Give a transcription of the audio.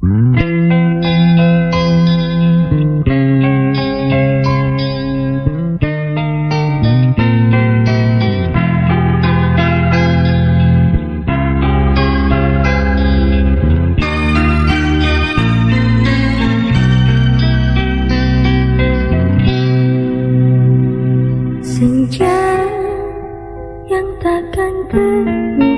Hmm. Senja yang takkan kembali